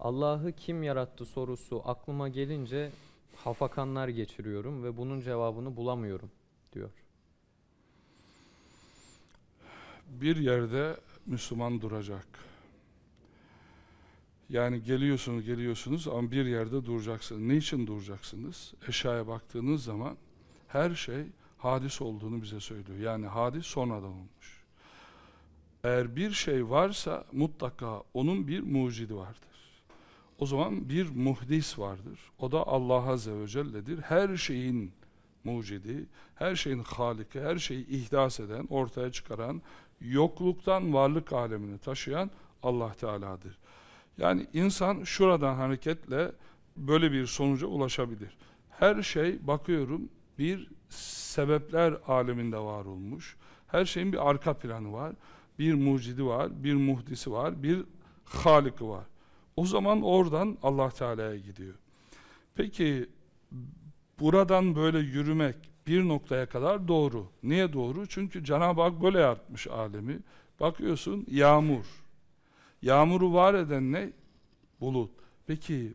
Allah'ı kim yarattı sorusu aklıma gelince hafakanlar geçiriyorum ve bunun cevabını bulamıyorum diyor. Bir yerde Müslüman duracak. Yani geliyorsunuz geliyorsunuz ama bir yerde duracaksınız. Ne için duracaksınız? Eşyaya baktığınız zaman her şey hadis olduğunu bize söylüyor. Yani hadis sonradan olmuş. Eğer bir şey varsa mutlaka onun bir mucidi vardır. O zaman bir muhdis vardır. O da Allah Azze ve Celle'dir. Her şeyin mucidi, her şeyin haliki, her şeyi ihdas eden, ortaya çıkaran, yokluktan varlık alemini taşıyan Allah Teala'dır. Yani insan şuradan hareketle böyle bir sonuca ulaşabilir. Her şey bakıyorum bir sebepler aleminde var olmuş. Her şeyin bir arka planı var. Bir mucidi var, bir muhdisi var, bir haliki var. O zaman oradan Allah Teala'ya gidiyor. Peki buradan böyle yürümek bir noktaya kadar doğru. Niye doğru? Çünkü Cenab-ı Hak böyle yaratmış alemi. Bakıyorsun yağmur. Yağmuru var eden ne? Bulut. Peki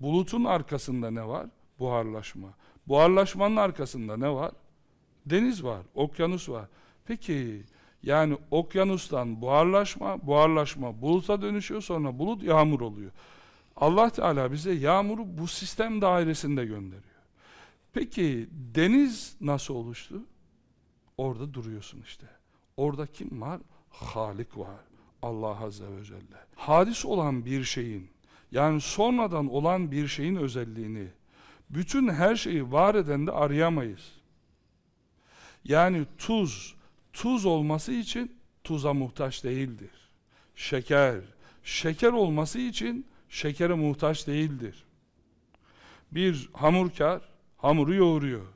bulutun arkasında ne var? Buharlaşma. Buharlaşmanın arkasında ne var? Deniz var, okyanus var. Peki yani okyanustan buharlaşma, buharlaşma buluta dönüşüyor sonra bulut yağmur oluyor. Allah Teala bize yağmuru bu sistem dairesinde gönderiyor. Peki deniz nasıl oluştu? Orada duruyorsun işte. Orada kim var? Halik var. Allah Azze ve Celle. Hadis olan bir şeyin, yani sonradan olan bir şeyin özelliğini, bütün her şeyi var eden de arayamayız. Yani tuz, tuz olması için tuza muhtaç değildir. Şeker, şeker olması için şekere muhtaç değildir. Bir hamurkar hamuru yoğuruyor.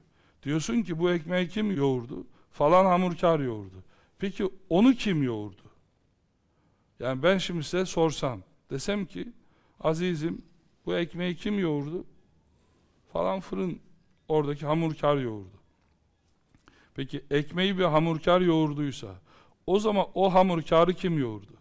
Diyorsun ki bu ekmeği kim yoğurdu? Falan hamurkar yoğurdu. Peki onu kim yoğurdu? Yani ben şimdi size sorsam, desem ki azizim bu ekmeği kim yoğurdu? Falan fırın oradaki hamurkar yoğurdu. Peki ekmeği bir hamurkar yoğurduysa o zaman o hamurkarı kim yoğurdu?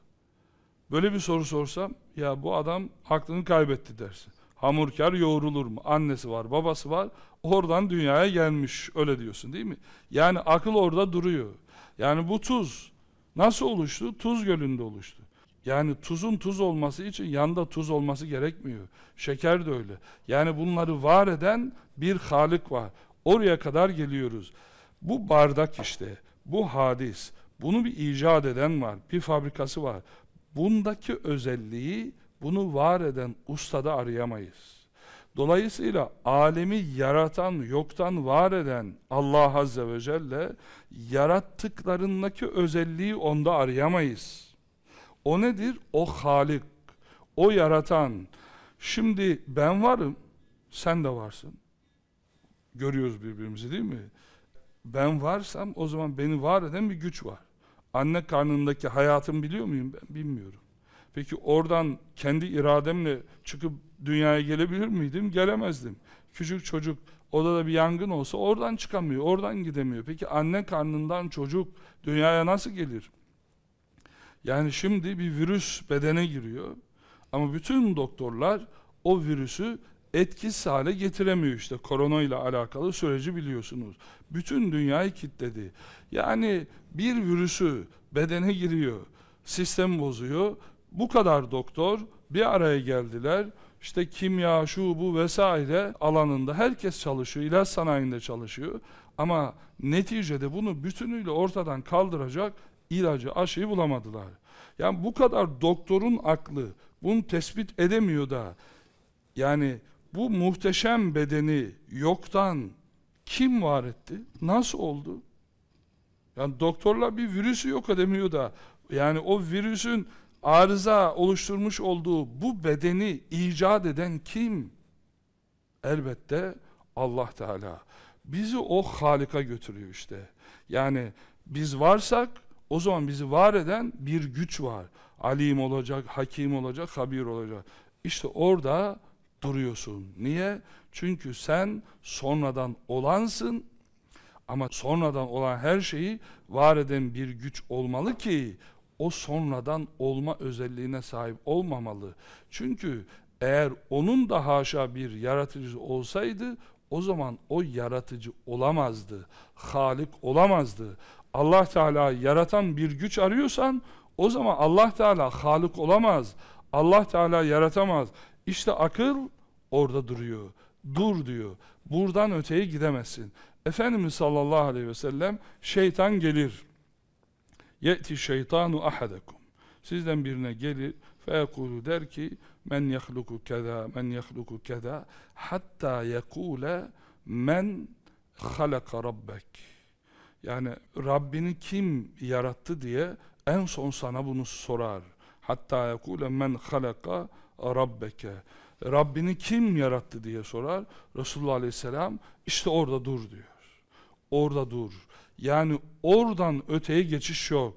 Böyle bir soru sorsam ya bu adam aklını kaybetti dersin. Hamurkar yoğrulur mu? Annesi var, babası var. Oradan dünyaya gelmiş. Öyle diyorsun değil mi? Yani akıl orada duruyor. Yani bu tuz nasıl oluştu? Tuz gölünde oluştu. Yani tuzun tuz olması için yanda tuz olması gerekmiyor. Şeker de öyle. Yani bunları var eden bir Halik var. Oraya kadar geliyoruz. Bu bardak işte, bu hadis, bunu bir icat eden var, bir fabrikası var. Bundaki özelliği bunu var eden ustada arayamayız. Dolayısıyla alemi yaratan, yoktan var eden Allah Azze ve Celle yarattıklarındaki özelliği onda arayamayız. O nedir? O Halik, o yaratan. Şimdi ben varım, sen de varsın. Görüyoruz birbirimizi değil mi? Ben varsam o zaman beni var eden bir güç var. Anne karnındaki hayatımı biliyor muyum ben? Bilmiyorum. Peki oradan kendi irademle çıkıp dünyaya gelebilir miydim? Gelemezdim. Küçük çocuk odada bir yangın olsa oradan çıkamıyor, oradan gidemiyor. Peki anne karnından çocuk dünyaya nasıl gelir? Yani şimdi bir virüs bedene giriyor. Ama bütün doktorlar o virüsü etkisiz hale getiremiyor işte korona ile alakalı süreci biliyorsunuz. Bütün dünyayı kilitledi. Yani bir virüsü bedene giriyor, sistem bozuyor. Bu kadar doktor bir araya geldiler. İşte kimya, şu bu vesaire alanında herkes çalışıyor, ilaç sanayinde çalışıyor. Ama neticede bunu bütünüyle ortadan kaldıracak ilacı, aşıyı bulamadılar. Yani bu kadar doktorun aklı bunu tespit edemiyor da yani bu muhteşem bedeni yoktan kim var etti? Nasıl oldu? Yani doktorlar bir virüsü yok edemiyor da yani o virüsün arıza oluşturmuş olduğu bu bedeni icat eden kim? Elbette Allah Teala. Bizi o Halik'a götürüyor işte. Yani biz varsak o zaman bizi var eden bir güç var. Alim olacak, hakim olacak, habir olacak. İşte orada duruyorsun. Niye? Çünkü sen sonradan olansın ama sonradan olan her şeyi var eden bir güç olmalı ki o sonradan olma özelliğine sahip olmamalı. Çünkü eğer onun da haşa bir yaratıcı olsaydı o zaman o yaratıcı olamazdı. Halik olamazdı. Allah Teala yaratan bir güç arıyorsan o zaman Allah Teala Halik olamaz. Allah Teala yaratamaz. İşte akıl orada duruyor. Dur diyor. Buradan öteye gidemezsin. Efendimiz sallallahu aleyhi ve sellem şeytan gelir. Ye'ti şeytanu ahadekum. Sizden birine gelir feyekulu der ki men yahluku keda men yahluku keda hatta yekule men halaka rabbek. Yani Rabbini kim yarattı diye en son sana bunu sorar. Hatta yekule men halaka rabbeke. Rabbini kim yarattı diye sorar. Resulullah Aleyhisselam işte orada dur diyor. Orada dur. Yani oradan öteye geçiş yok.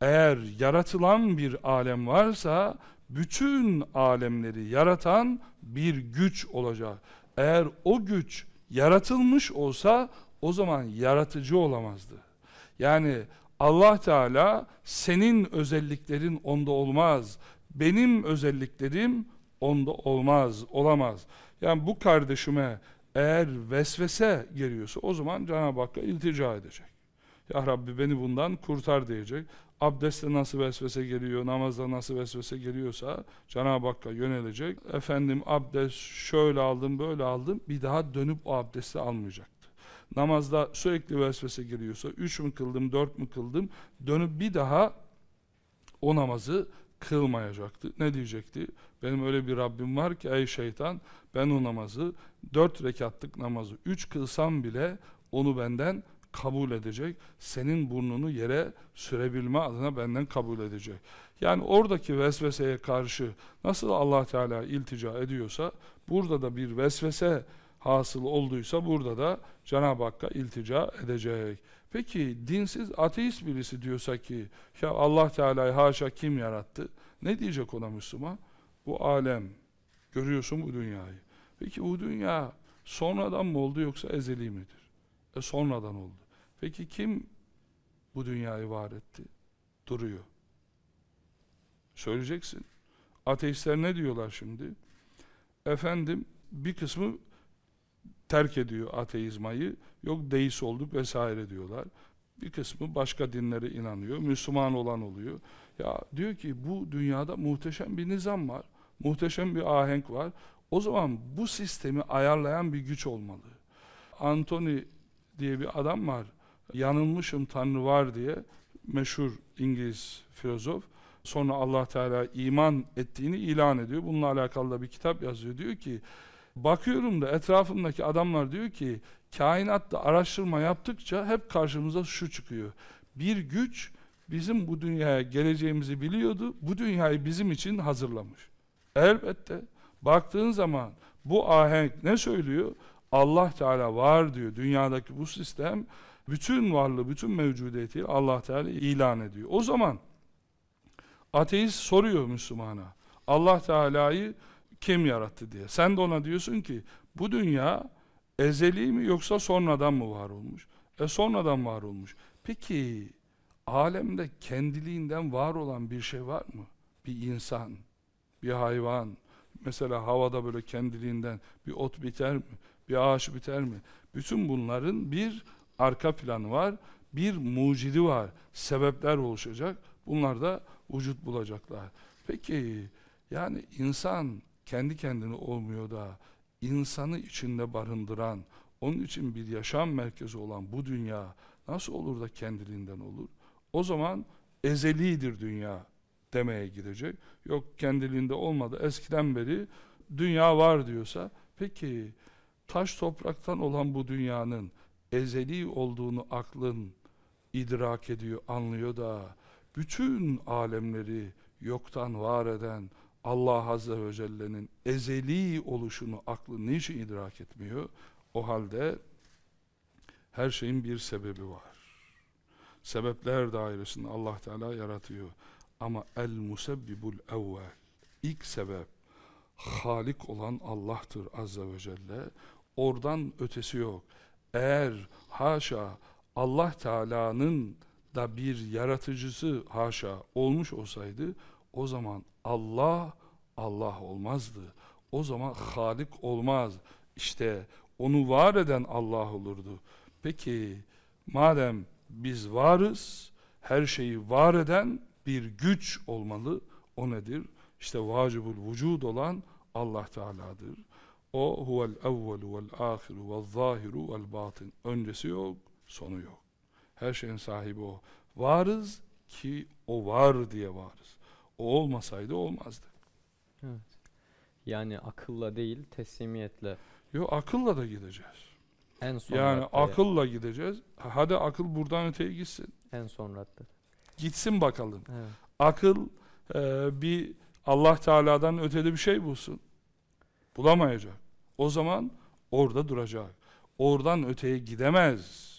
Eğer yaratılan bir alem varsa bütün alemleri yaratan bir güç olacak. Eğer o güç yaratılmış olsa o zaman yaratıcı olamazdı. Yani Allah Teala senin özelliklerin onda olmaz. Benim özelliklerim onda olmaz, olamaz. Yani bu kardeşime eğer vesvese geliyorsa o zaman Cenab-ı Hakk'a iltica edecek. Ya Rabbi beni bundan kurtar diyecek. Abdestte nasıl vesvese geliyor, namazda nasıl vesvese geliyorsa Cenab-ı Hakk'a yönelecek. Efendim abdest şöyle aldım, böyle aldım. Bir daha dönüp o abdesti almayacaktı. Namazda sürekli vesvese geliyorsa, üç mü kıldım, dört mü kıldım, dönüp bir daha o namazı kılmayacaktı. Ne diyecekti? Benim öyle bir Rabbim var ki ey şeytan ben o namazı dört rekatlık namazı üç kılsam bile onu benden kabul edecek. Senin burnunu yere sürebilme adına benden kabul edecek. Yani oradaki vesveseye karşı nasıl Allah Teala iltica ediyorsa burada da bir vesvese hasıl olduysa burada da Cenab-ı Hakk'a iltica edecek. Peki dinsiz ateist birisi diyorsa ki ya Allah Teala'yı haşa kim yarattı? Ne diyecek ona Müslüman? Bu alem, görüyorsun bu dünyayı. Peki bu dünya sonradan mı oldu yoksa ezeli midir? E sonradan oldu. Peki kim bu dünyayı var etti? Duruyor. Söyleyeceksin. Ateistler ne diyorlar şimdi? Efendim bir kısmı terk ediyor ateizmayı. Yok deist olduk vesaire diyorlar. Bir kısmı başka dinlere inanıyor. Müslüman olan oluyor. Ya diyor ki bu dünyada muhteşem bir nizam var. Muhteşem bir ahenk var. O zaman bu sistemi ayarlayan bir güç olmalı. Anthony diye bir adam var. Yanılmışım Tanrı var diye meşhur İngiliz filozof. Sonra Allah Teala iman ettiğini ilan ediyor. Bununla alakalı da bir kitap yazıyor. Diyor ki bakıyorum da etrafımdaki adamlar diyor ki kainatta araştırma yaptıkça hep karşımıza şu çıkıyor. Bir güç bizim bu dünyaya geleceğimizi biliyordu. Bu dünyayı bizim için hazırlamış. Elbette baktığın zaman bu ahenk ne söylüyor? Allah Teala var diyor. Dünyadaki bu sistem bütün varlığı, bütün mevcudiyeti Allah Teala ilan ediyor. O zaman ateist soruyor Müslümana. Allah Teala'yı kim yarattı diye. Sen de ona diyorsun ki bu dünya ezeli mi yoksa sonradan mı var olmuş? E sonradan var olmuş. Peki alemde kendiliğinden var olan bir şey var mı? Bir insan, bir hayvan, mesela havada böyle kendiliğinden bir ot biter mi? Bir ağaç biter mi? Bütün bunların bir arka planı var, bir mucidi var, sebepler oluşacak. Bunlar da vücut bulacaklar. Peki yani insan kendi kendine olmuyor da insanı içinde barındıran, onun için bir yaşam merkezi olan bu dünya nasıl olur da kendiliğinden olur? O zaman ezelidir dünya demeye girecek. Yok kendiliğinde olmadı. Eskiden beri dünya var diyorsa peki taş topraktan olan bu dünyanın ezeli olduğunu aklın idrak ediyor, anlıyor da bütün alemleri yoktan var eden Allah Azze ve Celle'nin ezeli oluşunu aklı niçin idrak etmiyor? O halde her şeyin bir sebebi var. Sebepler dairesinde Allah Teala yaratıyor. Ama el musebbibul evvel ilk sebep Halik olan Allah'tır Azze ve Celle. Oradan ötesi yok. Eğer haşa Allah Teala'nın da bir yaratıcısı haşa olmuş olsaydı o zaman Allah Allah olmazdı. O zaman Halik olmaz. İşte onu var eden Allah olurdu. Peki madem biz varız, her şeyi var eden bir güç olmalı. O nedir? İşte vacibul vücud olan Allah Teala'dır. O huvel evvelu vel ahiru vel zahiru vel batin. Öncesi yok, sonu yok. Her şeyin sahibi o. Varız ki o var diye varız. O olmasaydı olmazdı. Evet. Yani akılla değil teslimiyetle Yo akılla da gideceğiz. en son Yani raddeye- akılla gideceğiz. Hadi akıl buradan öteye gitsin. en son radde. Gitsin bakalım. Evet. Akıl e, bir Allah Teala'dan ötede bir şey bulsun. Bulamayacak. O zaman orada duracak. Oradan öteye gidemez.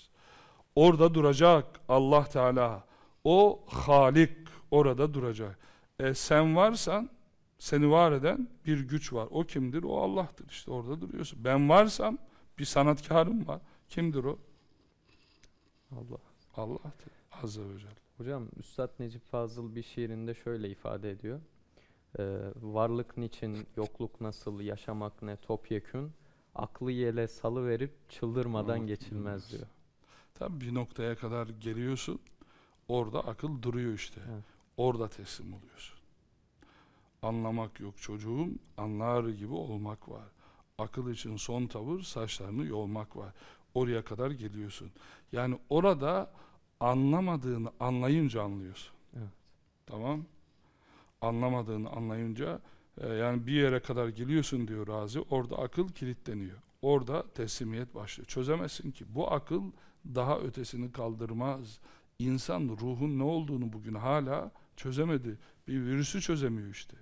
Orada duracak Allah Teala. O Halik orada duracak. E, sen varsan seni var eden bir güç var. O kimdir? O Allah'tır. İşte orada duruyorsun. Ben varsam bir sanatkarım var. Kimdir o? Allah. Allah'tır. Azze ve Celle. Hocam Üstad Necip Fazıl bir şiirinde şöyle ifade ediyor. Ee, varlık niçin, yokluk nasıl, yaşamak ne, topyekün, aklı yele salı verip çıldırmadan Oh, geçilmez diyor. Tabii bir noktaya kadar geliyorsun. Orada akıl duruyor işte. Evet. Orada teslim oluyorsun. Anlamak yok çocuğum, anlar gibi olmak var. Akıl için son tavır saçlarını yolmak var. Oraya kadar geliyorsun. Yani orada anlamadığını anlayınca anlıyorsun. Evet. Tamam? Anlamadığını anlayınca e, yani bir yere kadar geliyorsun diyor Razi. Orada akıl kilitleniyor. Orada teslimiyet başlıyor. Çözemezsin ki. Bu akıl daha ötesini kaldırmaz. İnsan ruhun ne olduğunu bugün hala çözemedi. Bir virüsü çözemiyor işte.